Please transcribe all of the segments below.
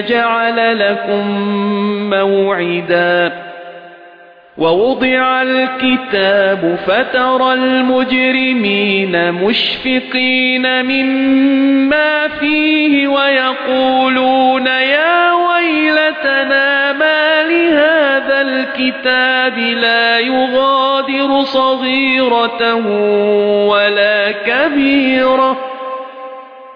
نجعل لكم موعدا ووضع الكتاب فترى المجرمين مشفقين مما فيه ويقولون يا ويلتنا ما لهذا الكتاب لا يغادر صغيرة ولا كبيرة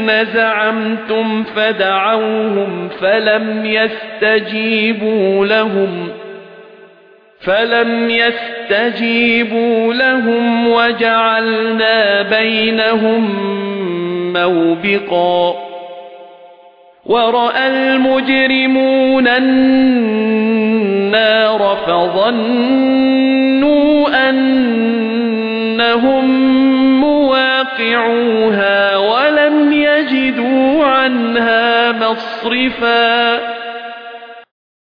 الذين زعمتم فدعوهم فلم يستجيبوا لهم فلم يستجيبوا لهم وجعلنا بينهم موبقا ورأى المجرمون النار فظنوا أنهم مواقعوها ولم يجدوا عنها مصرفا